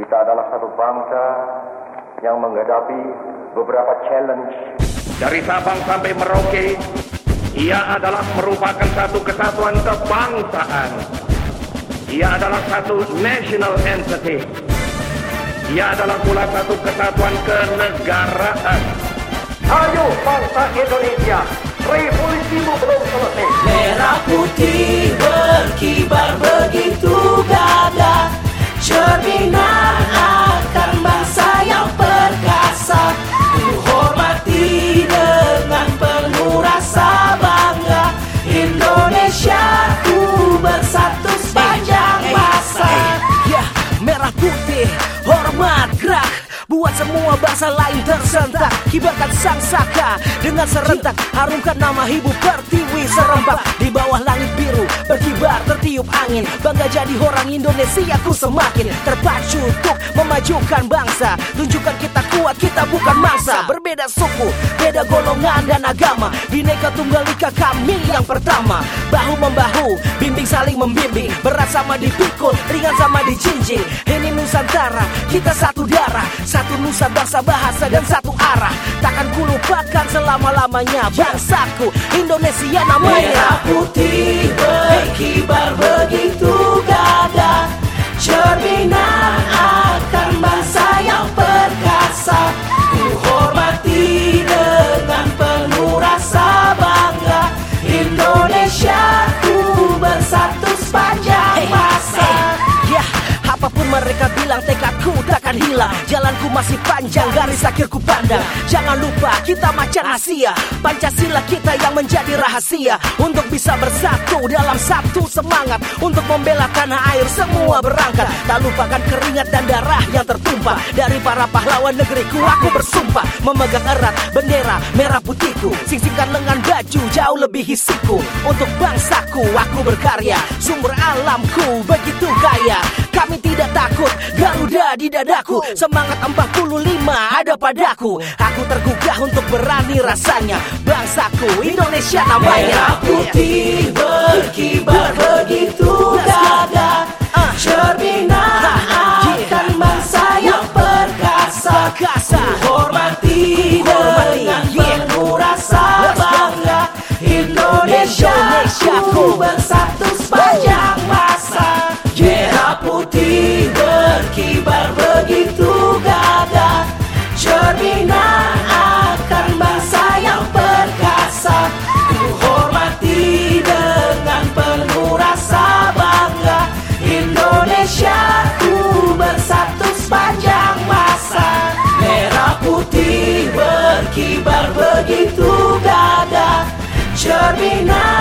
Kita adalah satu bangsa yang menghadapi beberapa challenge. Dari Sabang sampai Merauke, ia adalah merupakan satu kesatuan kebangsaan. Ia adalah satu national entity. Ia adalah pula satu kesatuan kenegaraan. Ayo bangsa Indonesia, revolusimu belum selesai. Merah putih berkibar мат, крах. Buat semua bangsa lain tersentak. Kibarkan sang saka dengan serentak. Harumkan nama ibu pertiwi serempak. Di bawah langit biru berkibar tertiup angin. Bangga jadi orang Indonesia ku semakin Terpacu untuk memajukan bangsa. Tunjukkan kita kuat, kita bukan mangsa. Berbeda suku, beda golongan dan agama. Bineka Tunggal Ika kami yang pertama. Bahu membahu, bimbing saling membimbing. Berat sama dipikul, ringan sama dijinjing Ini Nusantara, kita satu darah Satu nusa bangsa bahasa dan satu arah. Takkan ku lupakan selama-lamanya Bangsaku, Indonesia Merah namanya putih mereka bilang tekadku takkan hilang. Jalanku masih panjang, garis akhirku pandang. Jangan lupa kita macan Asia. Pancasila kita yang menjadi rahasia. Untuk bisa bersatu dalam satu semangat. Untuk membela tanah air semua berangkat. Tak lupakan keringat dan darah yang tertumpah. Dari para pahlawan negeriku aku bersumpah. Memegang erat bendera merah putihku. Singsingkan lengan baju jauh lebih hisiku Untuk bangsaku aku berkarya. Sumber alamku begitu kaya Kami tidak takut. Garuda di dadaku. Semangat 45 ada padaku. Aku tergugah untuk berani rasanya. Bangsaku Indonesia Merah namanya putih berkibar begitu gagah. Ah. Cerminan akan bangsa yang perkasa be na